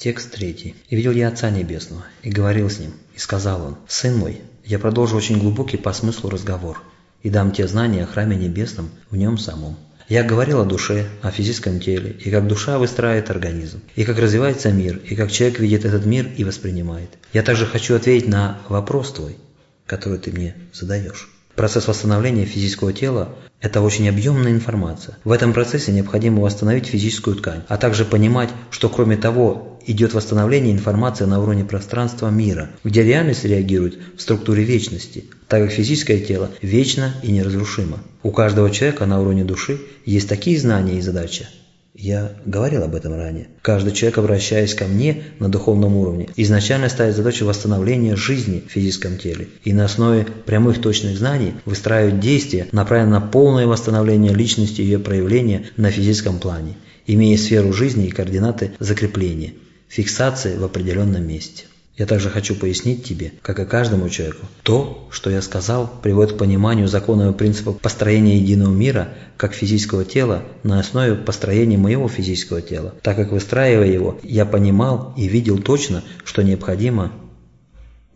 Текст третий. «И видел я Отца Небесного, и говорил с Ним, и сказал Он, «Сын мой, я продолжу очень глубокий по смыслу разговор, и дам тебе знания о храме небесном в нем самом». Я говорил о душе, о физическом теле, и как душа выстраивает организм, и как развивается мир, и как человек видит этот мир и воспринимает. Я также хочу ответить на вопрос твой, который ты мне задаешь. Процесс восстановления физического тела – это очень объемная информация. В этом процессе необходимо восстановить физическую ткань, а также понимать, что кроме того идет восстановление информации на уровне пространства мира, где реальность реагирует в структуре вечности, так как физическое тело вечно и неразрушимо. У каждого человека на уровне души есть такие знания и задачи, я говорил об этом ранее. Каждый человек, обращаясь ко мне на духовном уровне, изначально ставит задачу восстановления жизни в физическом теле и на основе прямых точных знаний выстраивает действия, направленные на полное восстановление личности и ее проявления на физическом плане, имея сферу жизни и координаты закрепления, фиксации в определенном месте. Я также хочу пояснить тебе, как и каждому человеку, то, что я сказал, приводит к пониманию законного принципа построения единого мира как физического тела на основе построения моего физического тела. Так как выстраивая его, я понимал и видел точно, что необходимо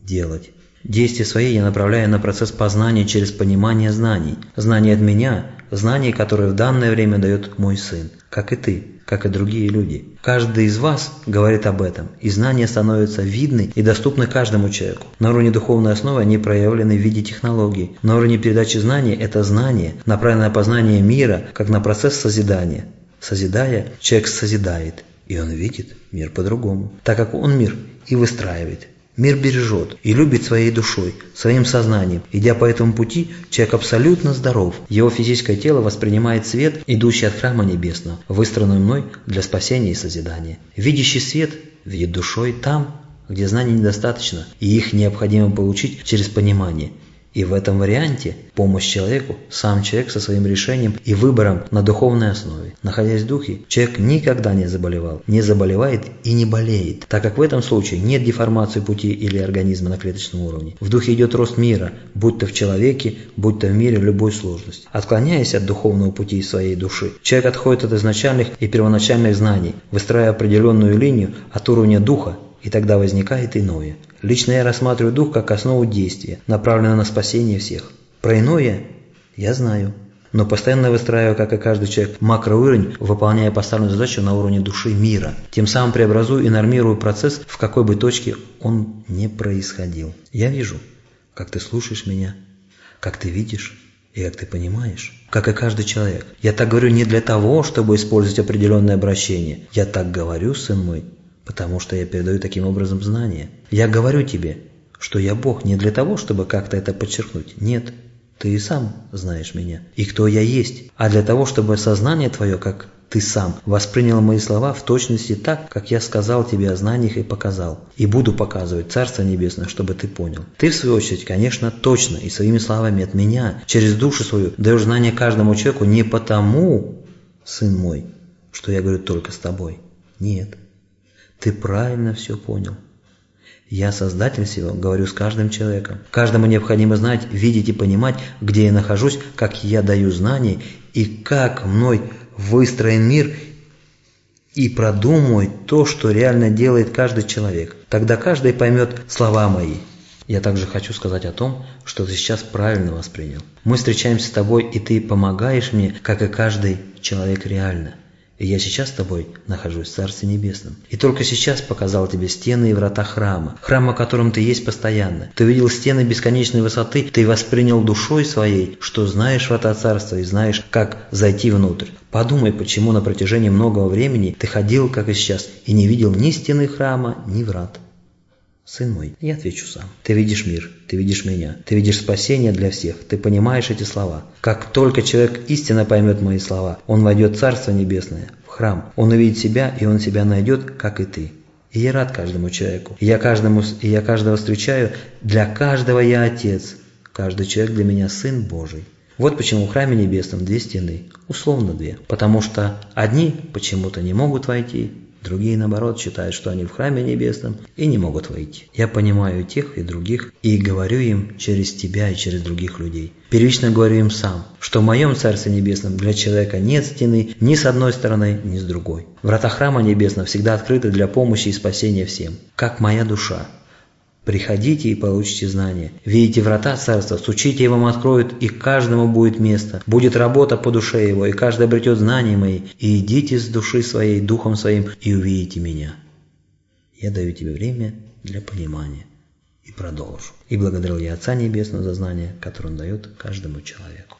делать. Действия свои я направляю на процесс познания через понимание знаний. Знания от меня, знаний, которые в данное время дает мой сын, как и ты как и другие люди. Каждый из вас говорит об этом, и знания становятся видны и доступны каждому человеку. На уровне духовной основы они проявлены в виде технологий. На уровне передачи знаний это знание, направленное на познание мира, как на процесс созидания. Созидая, человек созидает, и он видит мир по-другому, так как он мир и выстраивает. Мир бережет и любит своей душой, своим сознанием. Идя по этому пути, человек абсолютно здоров. Его физическое тело воспринимает свет, идущий от храма небесного, выстроенный мной для спасения и созидания. Видящий свет видит душой там, где знаний недостаточно, и их необходимо получить через понимание – и в этом варианте помощь человеку, сам человек со своим решением и выбором на духовной основе. Находясь в духе, человек никогда не заболевал, не заболевает и не болеет, так как в этом случае нет деформации пути или организма на клеточном уровне. В духе идет рост мира, будь то в человеке, будь то в мире любой сложности. Отклоняясь от духовного пути своей души, человек отходит от изначальных и первоначальных знаний, выстраивая определенную линию от уровня духа и тогда возникает иное. Лично я рассматриваю дух как основу действия, направленного на спасение всех. Про иное я знаю, но постоянно выстраиваю, как и каждый человек, макроуровень, выполняя поставленную задачу на уровне души мира. Тем самым преобразую и нормирую процесс, в какой бы точке он не происходил. Я вижу, как ты слушаешь меня, как ты видишь и как ты понимаешь, как и каждый человек. Я так говорю не для того, чтобы использовать определенное обращение. Я так говорю, сын мой, потому что я передаю таким образом знания. Я говорю тебе, что я Бог не для того, чтобы как-то это подчеркнуть. Нет, ты и сам знаешь меня, и кто я есть, а для того, чтобы сознание твое, как ты сам, воспринял мои слова в точности так, как я сказал тебе о знаниях и показал. И буду показывать Царство Небесное, чтобы ты понял. Ты, в свою очередь, конечно, точно и своими словами от меня, через душу свою, даешь знание каждому человеку не потому, сын мой, что я говорю только с тобой. Нет. Ты правильно все понял. Я создатель всего, говорю с каждым человеком. Каждому необходимо знать, видеть и понимать, где я нахожусь, как я даю знания и как мной выстроен мир и продумывать то, что реально делает каждый человек. Тогда каждый поймет слова мои. Я также хочу сказать о том, что ты сейчас правильно воспринял. Мы встречаемся с тобой, и ты помогаешь мне, как и каждый человек реально. И я сейчас с тобой нахожусь в Царстве Небесном. И только сейчас показал тебе стены и врата храма, храма, в котором ты есть постоянно. Ты видел стены бесконечной высоты, ты воспринял душой своей, что знаешь врата Царства и знаешь, как зайти внутрь. Подумай, почему на протяжении многого времени ты ходил, как и сейчас, и не видел ни стены храма, ни врат. Сын мой, я отвечу сам. Ты видишь мир, ты видишь меня, ты видишь спасение для всех, ты понимаешь эти слова. Как только человек истинно поймет мои слова, он войдет в Царство Небесное, в храм. Он увидит себя, и он себя найдет, как и ты. И я рад каждому человеку. И я, каждому, и я каждого встречаю. Для каждого я Отец. Каждый человек для меня Сын Божий. Вот почему в храме небесном две стены, условно две. Потому что одни почему-то не могут войти, Другие, наоборот, считают, что они в храме небесном и не могут войти. Я понимаю тех, и других, и говорю им через тебя и через других людей. Первично говорю им сам, что в моем Царстве Небесном для человека нет стены ни с одной стороны, ни с другой. Врата храма небесного всегда открыты для помощи и спасения всем, как моя душа. Приходите и получите знания. Видите врата царства, стучите, и вам откроют, и каждому будет место. Будет работа по душе его, и каждый обретет знания мои. И идите с души своей, духом своим, и увидите меня. Я даю тебе время для понимания. И продолжу. И благодарил я Отца Небесного за знания, которые Он дает каждому человеку.